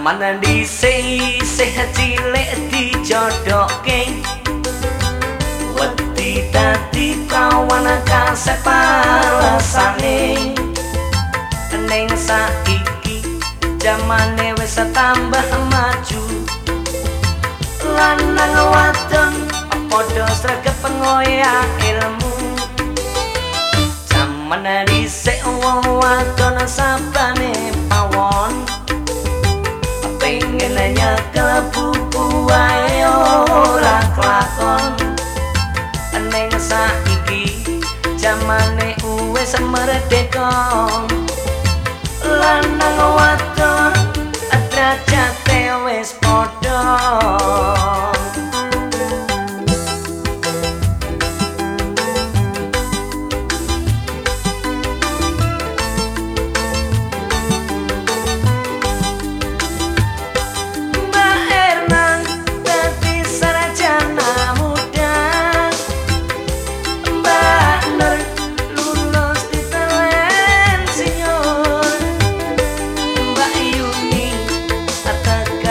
Mana di sehat cilik dijodoke Wedi dadi kawan kasep alasane Neng saiki jamane wis tambah maju. Lanang wadon padha sregep pengoya ilmu. Jaman dhisik wong wadon sabane pengen nyekel buku wae ora kelakon. Neng saiki jamane wis merdeka lanang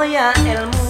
voy a el mundo.